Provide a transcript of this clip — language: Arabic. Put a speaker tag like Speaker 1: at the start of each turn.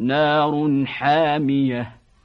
Speaker 1: نار حامية.